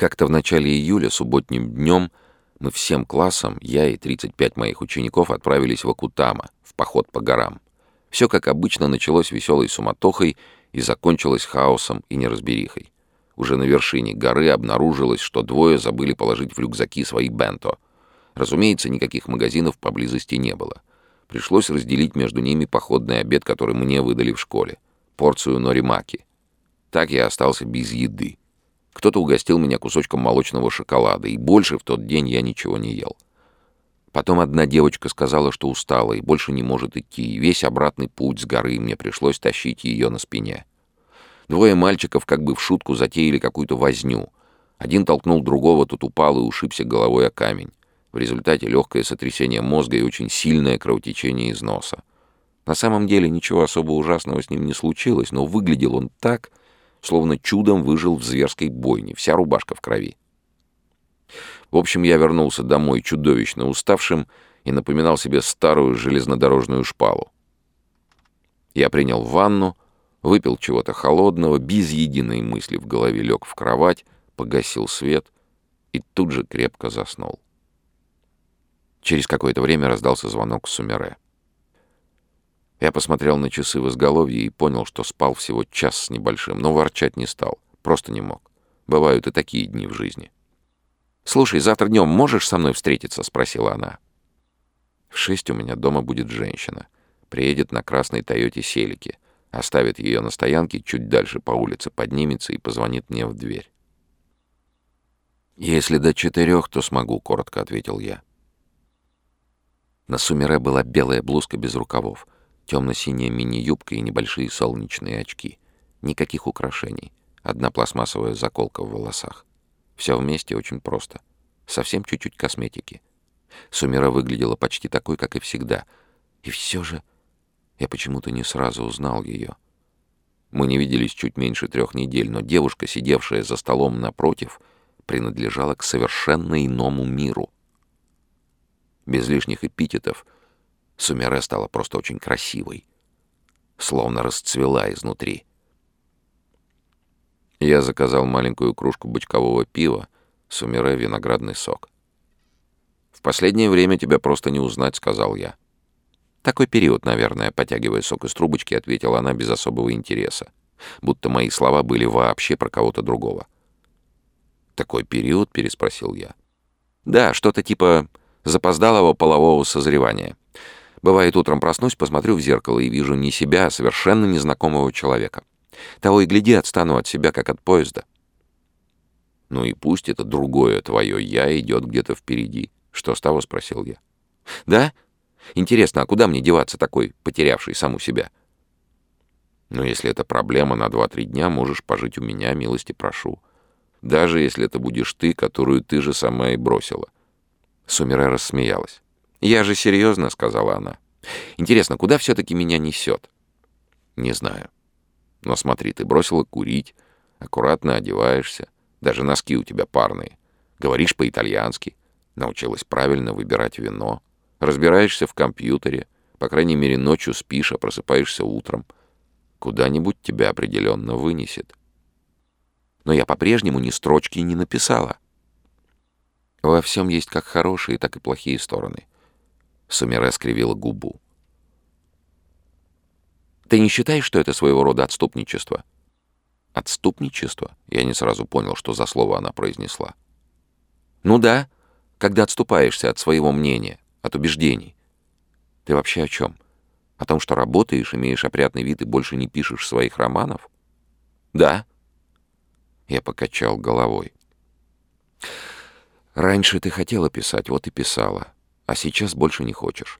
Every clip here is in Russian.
Как-то в начале июля, субботним днем, мы всем классом, я и 35 моих учеников, отправились в Акутама, в поход по горам. Все, как обычно, началось веселой суматохой и закончилось хаосом и неразберихой. Уже на вершине горы обнаружилось, что двое забыли положить в рюкзаки свои бенто. Разумеется, никаких магазинов поблизости не было. Пришлось разделить между ними походный обед, который мне выдали в школе. Порцию норимаки. Так я остался без еды. Кто-то угостил меня кусочком молочного шоколада, и больше в тот день я ничего не ел. Потом одна девочка сказала, что устала и больше не может идти, и весь обратный путь с горы мне пришлось тащить ее на спине. Двое мальчиков как бы в шутку затеяли какую-то возню. Один толкнул другого, тот упал и ушибся головой о камень. В результате легкое сотрясение мозга и очень сильное кровотечение из носа. На самом деле ничего особо ужасного с ним не случилось, но выглядел он так, словно чудом выжил в зверской бойне, вся рубашка в крови. В общем, я вернулся домой чудовищно уставшим и напоминал себе старую железнодорожную шпалу. Я принял ванну, выпил чего-то холодного, без единой мысли в голове лег в кровать, погасил свет и тут же крепко заснул. Через какое-то время раздался звонок Сумере. Я посмотрел на часы в изголовье и понял, что спал всего час с небольшим, но ворчать не стал. Просто не мог. Бывают и такие дни в жизни. «Слушай, завтра днем можешь со мной встретиться?» — спросила она. «В шесть у меня дома будет женщина. Приедет на красной Тойоте Селике. Оставит ее на стоянке чуть дальше по улице, поднимется и позвонит мне в дверь». «Если до четырех, то смогу», — коротко ответил я. На Сумере была белая блузка без рукавов — темно-синяя мини-юбка и небольшие солнечные очки. Никаких украшений. Одна пластмассовая заколка в волосах. Все вместе очень просто. Совсем чуть-чуть косметики. Сумира выглядела почти такой, как и всегда. И все же я почему-то не сразу узнал ее. Мы не виделись чуть меньше трех недель, но девушка, сидевшая за столом напротив, принадлежала к совершенно иному миру. Без лишних эпитетов — Сумере стала просто очень красивой. Словно расцвела изнутри. Я заказал маленькую кружку бочкового пива, Сумере виноградный сок. «В последнее время тебя просто не узнать», — сказал я. «Такой период, наверное», — потягивая сок из трубочки, ответила она без особого интереса. Будто мои слова были вообще про кого-то другого. «Такой период?» — переспросил я. «Да, что-то типа запоздалого полового созревания. Бывает, утром проснусь, посмотрю в зеркало и вижу не себя, а совершенно незнакомого человека. Того и гляди, отстану от себя, как от поезда. Ну и пусть это другое твое «я» идет где-то впереди. Что с того, спросил я. Да? Интересно, а куда мне деваться такой, потерявший саму себя? Но если это проблема на два-три дня, можешь пожить у меня, милости прошу. Даже если это будешь ты, которую ты же сама и бросила. Сумира рассмеялась. «Я же серьезно», — сказала она. «Интересно, куда все-таки меня несет?» «Не знаю. Но смотри, ты бросила курить, аккуратно одеваешься, даже носки у тебя парные, говоришь по-итальянски, научилась правильно выбирать вино, разбираешься в компьютере, по крайней мере, ночью спишь, а просыпаешься утром. Куда-нибудь тебя определенно вынесет. Но я по-прежнему ни строчки не написала. Во всем есть как хорошие, так и плохие стороны. Сумире скривила губу. «Ты не считаешь, что это своего рода отступничество?» «Отступничество?» Я не сразу понял, что за слово она произнесла. «Ну да, когда отступаешься от своего мнения, от убеждений. Ты вообще о чем? О том, что работаешь, имеешь опрятный вид и больше не пишешь своих романов?» «Да». Я покачал головой. «Раньше ты хотела писать, вот и писала. А сейчас больше не хочешь.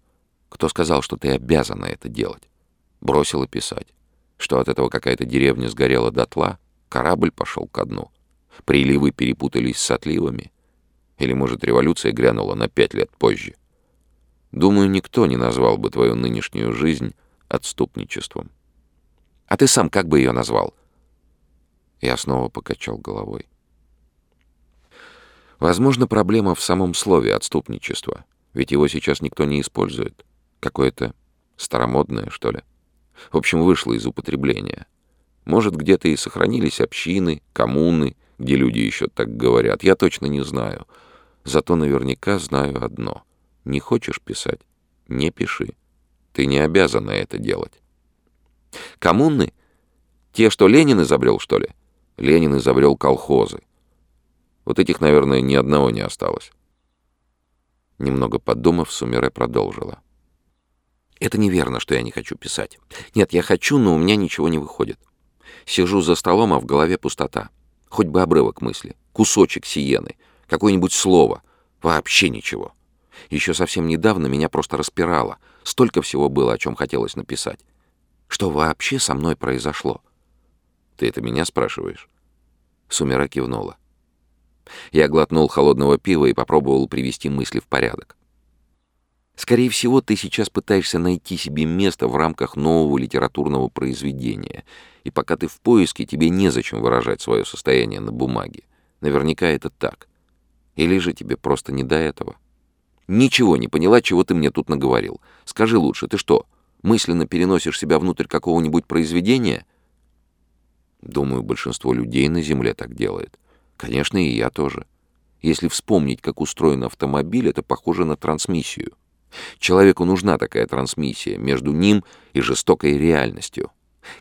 Кто сказал, что ты обязана это делать? Бросила писать. Что от этого какая-то деревня сгорела дотла? Корабль пошел ко дну? Приливы перепутались с отливами? Или, может, революция грянула на пять лет позже? Думаю, никто не назвал бы твою нынешнюю жизнь отступничеством. А ты сам как бы ее назвал? Я снова покачал головой. Возможно, проблема в самом слове «отступничество». Ведь его сейчас никто не использует. Какое-то старомодное, что ли. В общем, вышло из употребления. Может, где-то и сохранились общины, коммуны, где люди еще так говорят, я точно не знаю. Зато наверняка знаю одно. Не хочешь писать? Не пиши. Ты не обязана это делать. Коммуны? Те, что Ленин изобрел, что ли? Ленин изобрел колхозы. Вот этих, наверное, ни одного не осталось. Немного подумав, Сумере продолжила. Это неверно, что я не хочу писать. Нет, я хочу, но у меня ничего не выходит. Сижу за столом, а в голове пустота. Хоть бы обрывок мысли, кусочек сиены, какое-нибудь слово. Вообще ничего. Еще совсем недавно меня просто распирало. Столько всего было, о чем хотелось написать. Что вообще со мной произошло? Ты это меня спрашиваешь? Сумера кивнула. Я глотнул холодного пива и попробовал привести мысли в порядок. Скорее всего, ты сейчас пытаешься найти себе место в рамках нового литературного произведения, и пока ты в поиске, тебе незачем выражать свое состояние на бумаге. Наверняка это так. Или же тебе просто не до этого. Ничего не поняла, чего ты мне тут наговорил. Скажи лучше, ты что, мысленно переносишь себя внутрь какого-нибудь произведения? Думаю, большинство людей на Земле так делает. Конечно, и я тоже. Если вспомнить, как устроен автомобиль, это похоже на трансмиссию. Человеку нужна такая трансмиссия между ним и жестокой реальностью.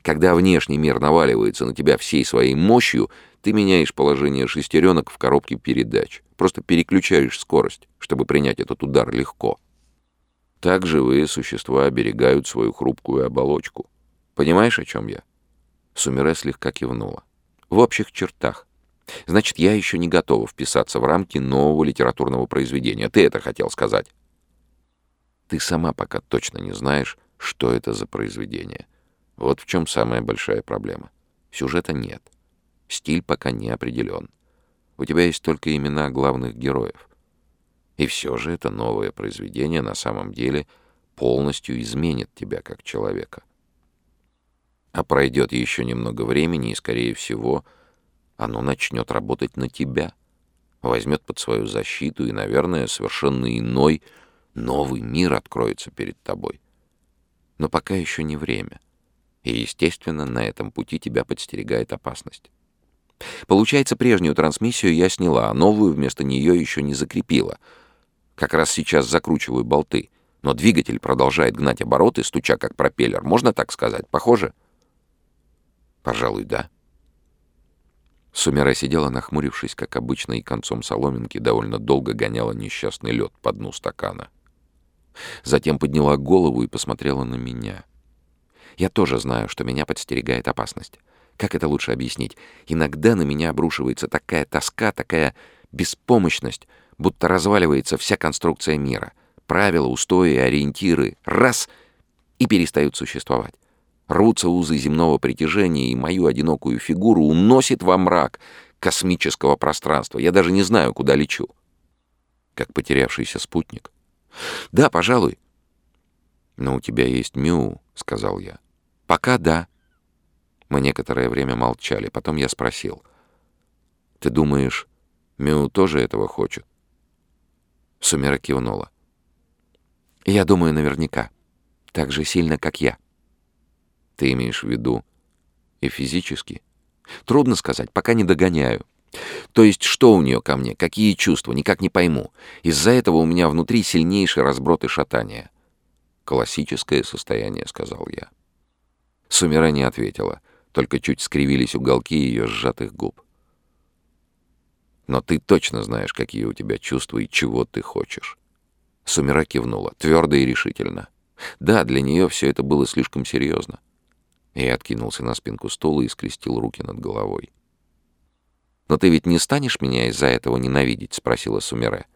Когда внешний мир наваливается на тебя всей своей мощью, ты меняешь положение шестеренок в коробке передач. Просто переключаешь скорость, чтобы принять этот удар легко. Так живые существа оберегают свою хрупкую оболочку. Понимаешь, о чем я? Сумире слегка кивнула. В общих чертах. Значит, я еще не готова вписаться в рамки нового литературного произведения. Ты это хотел сказать? Ты сама пока точно не знаешь, что это за произведение. Вот в чем самая большая проблема. Сюжета нет. Стиль пока не определен. У тебя есть только имена главных героев. И все же это новое произведение на самом деле полностью изменит тебя как человека. А пройдет еще немного времени, и, скорее всего, оно начнет работать на тебя, возьмет под свою защиту, и, наверное, совершенно иной, новый мир откроется перед тобой. Но пока еще не время. И, естественно, на этом пути тебя подстерегает опасность. Получается, прежнюю трансмиссию я сняла, а новую вместо нее еще не закрепила. Как раз сейчас закручиваю болты, но двигатель продолжает гнать обороты, стуча как пропеллер. Можно так сказать? Похоже? Пожалуй, да. Сумера сидела, нахмурившись, как обычно, и концом соломинки довольно долго гоняла несчастный лед по дну стакана. Затем подняла голову и посмотрела на меня. Я тоже знаю, что меня подстерегает опасность. Как это лучше объяснить? Иногда на меня обрушивается такая тоска, такая беспомощность, будто разваливается вся конструкция мира. Правила, устои, ориентиры — раз — и перестают существовать. Рвутся узы земного притяжения, и мою одинокую фигуру уносит во мрак космического пространства. Я даже не знаю, куда лечу. Как потерявшийся спутник — «Да, пожалуй». «Но у тебя есть Мю», — сказал я. «Пока да». Мы некоторое время молчали. Потом я спросил. «Ты думаешь, Мю тоже этого хочет?» Сумера кивнула. «Я думаю наверняка. Так же сильно, как я». «Ты имеешь в виду и физически?» «Трудно сказать, пока не догоняю. То есть что у нее ко мне, какие чувства, никак не пойму. Из-за этого у меня внутри сильнейший разброд и шатание. «Классическое состояние», — сказал я. Сумера не ответила, только чуть скривились уголки ее сжатых губ. «Но ты точно знаешь, какие у тебя чувства и чего ты хочешь». Сумера кивнула, твердо и решительно. Да, для нее все это было слишком серьезно. Я откинулся на спинку стула и скрестил руки над головой. «Но ты ведь не станешь меня из-за этого ненавидеть?» — спросила Сумере.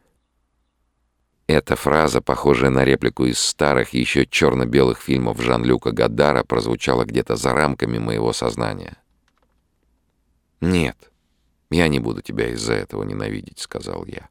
Эта фраза, похожая на реплику из старых, еще черно-белых фильмов Жан-Люка Гадара, прозвучала где-то за рамками моего сознания. «Нет, я не буду тебя из-за этого ненавидеть», — сказал я.